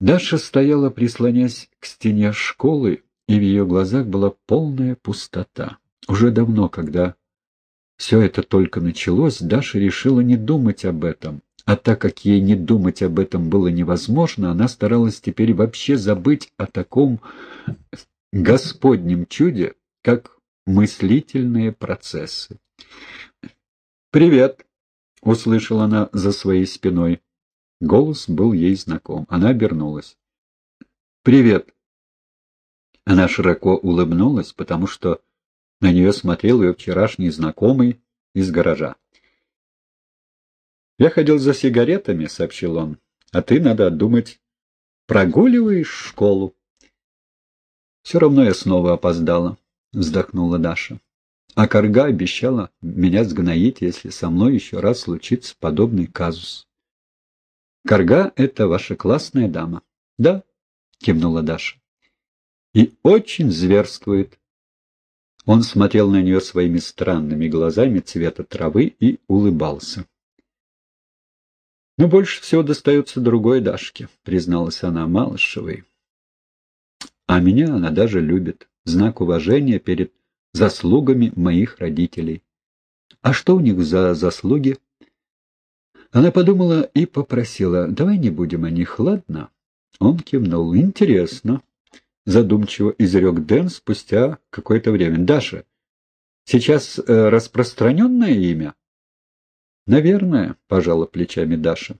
Даша стояла, прислонясь к стене школы, и в ее глазах была полная пустота. Уже давно, когда все это только началось, Даша решила не думать об этом. А так как ей не думать об этом было невозможно, она старалась теперь вообще забыть о таком господнем чуде, как мыслительные процессы. «Привет!» — услышала она за своей спиной. Голос был ей знаком. Она обернулась. «Привет!» Она широко улыбнулась, потому что на нее смотрел ее вчерашний знакомый из гаража. «Я ходил за сигаретами», — сообщил он. «А ты, надо думать, прогуливаешь школу». «Все равно я снова опоздала», — вздохнула Даша. «А Карга обещала меня сгноить, если со мной еще раз случится подобный казус». Карга — это ваша классная дама. — Да, — кивнула Даша. — И очень зверствует. Он смотрел на нее своими странными глазами цвета травы и улыбался. — Но больше всего достается другой Дашке, — призналась она Малышевой. — А меня она даже любит. Знак уважения перед заслугами моих родителей. А что у них за заслуги? Она подумала и попросила, давай не будем о них, ладно? Он кивнул. Интересно. Задумчиво изрек Дэн спустя какое-то время. Даша, сейчас э, распространенное имя? Наверное, пожала плечами Даша.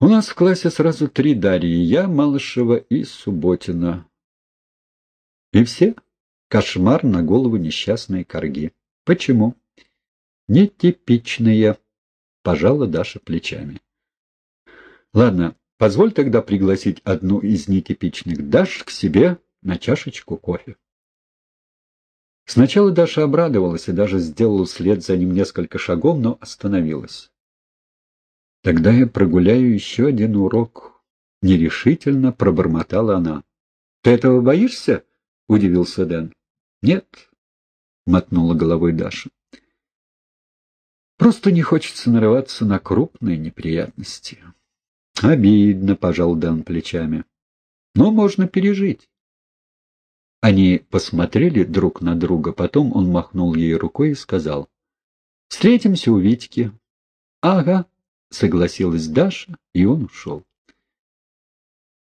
У нас в классе сразу три Дарьи. Я, Малышева и Субботина. И все? Кошмар на голову несчастной корги. Почему? Нетипичные пожала Даша плечами. Ладно, позволь тогда пригласить одну из нетипичных Даш к себе на чашечку кофе. Сначала Даша обрадовалась и даже сделала вслед за ним несколько шагов, но остановилась. «Тогда я прогуляю еще один урок», — нерешительно пробормотала она. «Ты этого боишься?» — удивился Дэн. «Нет», — мотнула головой Даша. Просто не хочется нарываться на крупные неприятности. Обидно, пожал Дан плечами. Но можно пережить. Они посмотрели друг на друга, потом он махнул ей рукой и сказал. «Встретимся у Витьки». «Ага», — согласилась Даша, и он ушел.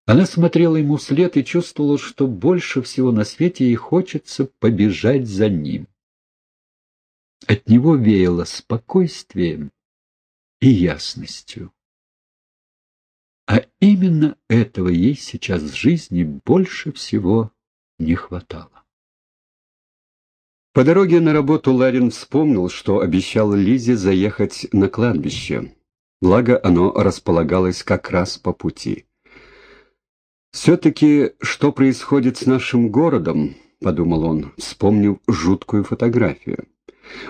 Она смотрела ему вслед и чувствовала, что больше всего на свете ей хочется побежать за ним. От него веяло спокойствием и ясностью. А именно этого ей сейчас в жизни больше всего не хватало. По дороге на работу Ларин вспомнил, что обещал Лизе заехать на кладбище. Благо, оно располагалось как раз по пути. «Все-таки, что происходит с нашим городом?» — подумал он, вспомнив жуткую фотографию.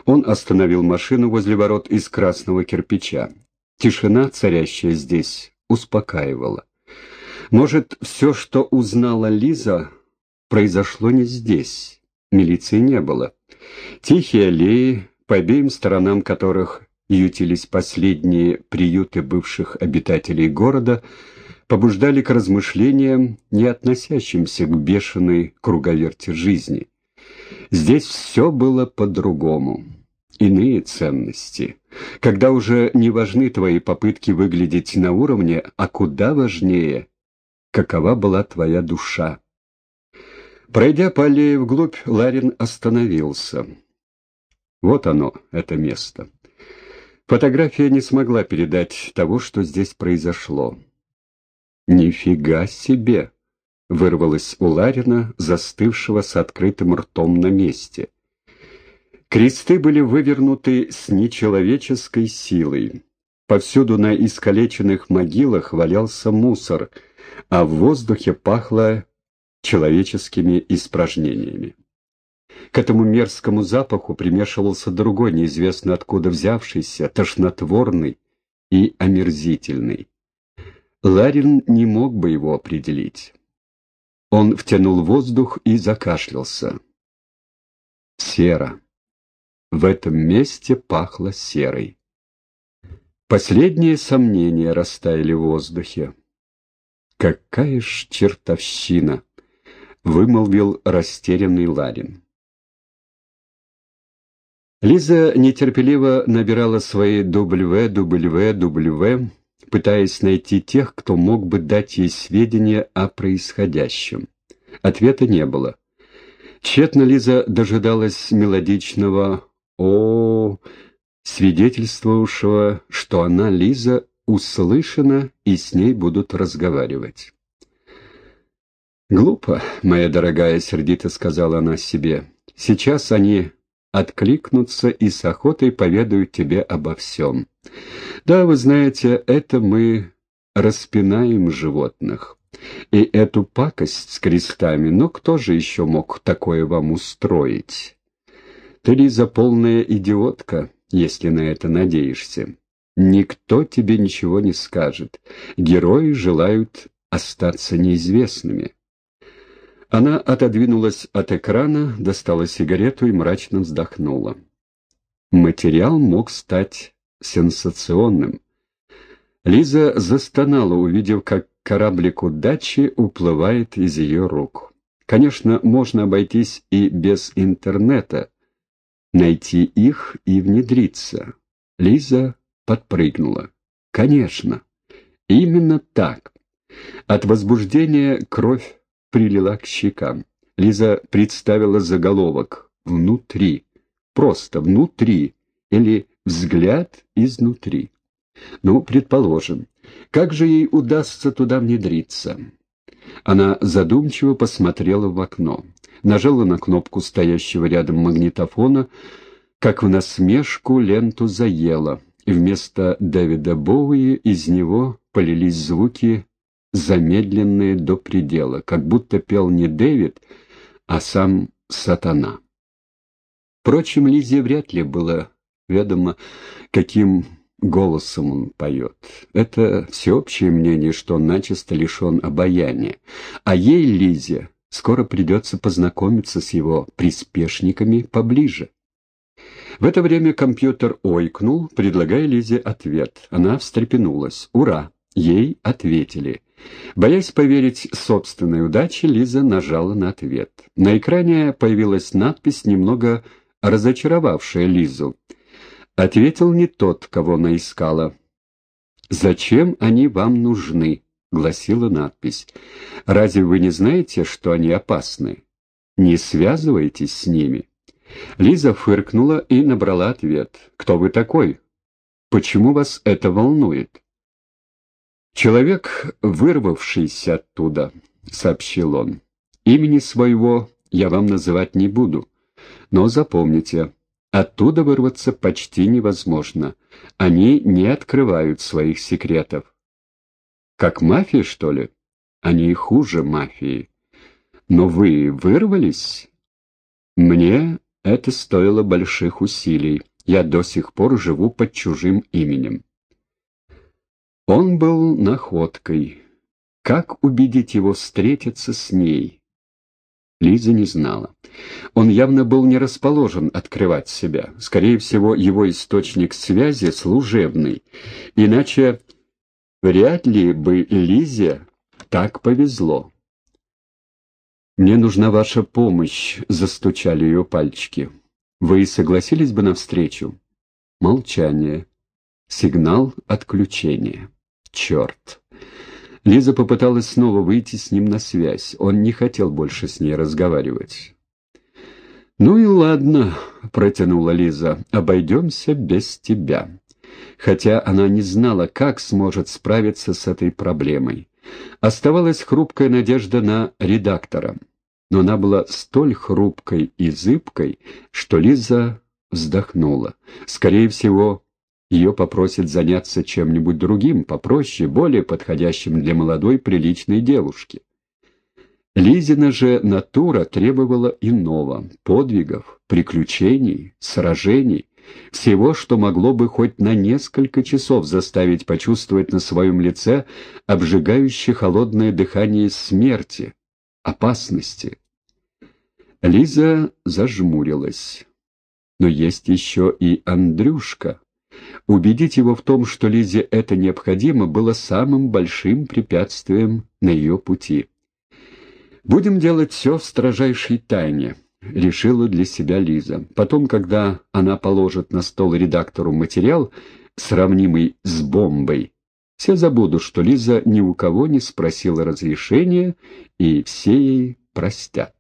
Он остановил машину возле ворот из красного кирпича. Тишина, царящая здесь, успокаивала. Может, все, что узнала Лиза, произошло не здесь. Милиции не было. Тихие аллеи, по обеим сторонам которых ютились последние приюты бывших обитателей города, побуждали к размышлениям, не относящимся к бешеной круговерти жизни. Здесь все было по-другому. Иные ценности. Когда уже не важны твои попытки выглядеть на уровне, а куда важнее, какова была твоя душа. Пройдя по аллее вглубь, Ларин остановился. Вот оно, это место. Фотография не смогла передать того, что здесь произошло. «Нифига себе!» — вырвалось у Ларина, застывшего с открытым ртом на месте. Кресты были вывернуты с нечеловеческой силой. Повсюду на искалеченных могилах валялся мусор, а в воздухе пахло человеческими испражнениями. К этому мерзкому запаху примешивался другой, неизвестно откуда взявшийся, тошнотворный и омерзительный. Ларин не мог бы его определить. Он втянул воздух и закашлялся. Сера. В этом месте пахло серой. Последние сомнения растаяли в воздухе. «Какая ж чертовщина!» — вымолвил растерянный Ларин. Лиза нетерпеливо набирала свои W, W, W, пытаясь найти тех, кто мог бы дать ей сведения о происходящем. Ответа не было. Тщетно Лиза дожидалась мелодичного «О», свидетельствовавшего, что она, Лиза, услышана и с ней будут разговаривать. «Глупо, моя дорогая», — сердито сказала она себе. «Сейчас они откликнутся и с охотой поведают тебе обо всем. Да, вы знаете, это мы распинаем животных. И эту пакость с крестами, но кто же еще мог такое вам устроить? Ты, Лиза, полная идиотка, если на это надеешься. Никто тебе ничего не скажет. Герои желают остаться неизвестными. Она отодвинулась от экрана, достала сигарету и мрачно вздохнула. Материал мог стать сенсационным. Лиза застонала, увидев, как кораблик удачи уплывает из ее рук. Конечно, можно обойтись и без интернета, найти их и внедриться. Лиза подпрыгнула. Конечно, именно так. От возбуждения кровь прилила к щекам. Лиза представила заголовок «Внутри». Просто «внутри» или «взгляд изнутри». Ну, предположим, как же ей удастся туда внедриться? Она задумчиво посмотрела в окно, нажала на кнопку стоящего рядом магнитофона, как в насмешку ленту заела, и вместо Дэвида Боуи из него полились звуки замедленные до предела, как будто пел не Дэвид, а сам сатана. Впрочем, Лизе вряд ли было ведомо, каким голосом он поет. Это всеобщее мнение, что он начисто лишен обаяния. А ей, Лизе, скоро придется познакомиться с его приспешниками поближе. В это время компьютер ойкнул, предлагая Лизе ответ. Она встрепенулась. «Ура!» Ей ответили. Боясь поверить собственной удаче, Лиза нажала на ответ. На экране появилась надпись, немного разочаровавшая Лизу. Ответил не тот, кого она искала. «Зачем они вам нужны?» — гласила надпись. «Разве вы не знаете, что они опасны? Не связывайтесь с ними». Лиза фыркнула и набрала ответ. «Кто вы такой? Почему вас это волнует?» «Человек, вырвавшийся оттуда», — сообщил он. «Имени своего я вам называть не буду, но запомните, оттуда вырваться почти невозможно. Они не открывают своих секретов». «Как мафия, что ли?» «Они хуже мафии». «Но вы вырвались?» «Мне это стоило больших усилий. Я до сих пор живу под чужим именем». Он был находкой. Как убедить его встретиться с ней? Лиза не знала. Он явно был не расположен открывать себя. Скорее всего, его источник связи служебный. Иначе вряд ли бы Лизе так повезло. «Мне нужна ваша помощь», — застучали ее пальчики. «Вы согласились бы на встречу?» Молчание. Сигнал отключения. Черт! Лиза попыталась снова выйти с ним на связь. Он не хотел больше с ней разговаривать. «Ну и ладно», — протянула Лиза, — «обойдемся без тебя». Хотя она не знала, как сможет справиться с этой проблемой. Оставалась хрупкая надежда на редактора. Но она была столь хрупкой и зыбкой, что Лиза вздохнула. Скорее всего, ее попросят заняться чем-нибудь другим, попроще, более подходящим для молодой приличной девушки. Лизина же натура требовала иного — подвигов, приключений, сражений, всего, что могло бы хоть на несколько часов заставить почувствовать на своем лице обжигающее холодное дыхание смерти, опасности. Лиза зажмурилась. Но есть еще и Андрюшка. Убедить его в том, что Лизе это необходимо, было самым большим препятствием на ее пути. «Будем делать все в строжайшей тайне», — решила для себя Лиза. Потом, когда она положит на стол редактору материал, сравнимый с бомбой, все забудут, что Лиза ни у кого не спросила разрешения, и все ей простят.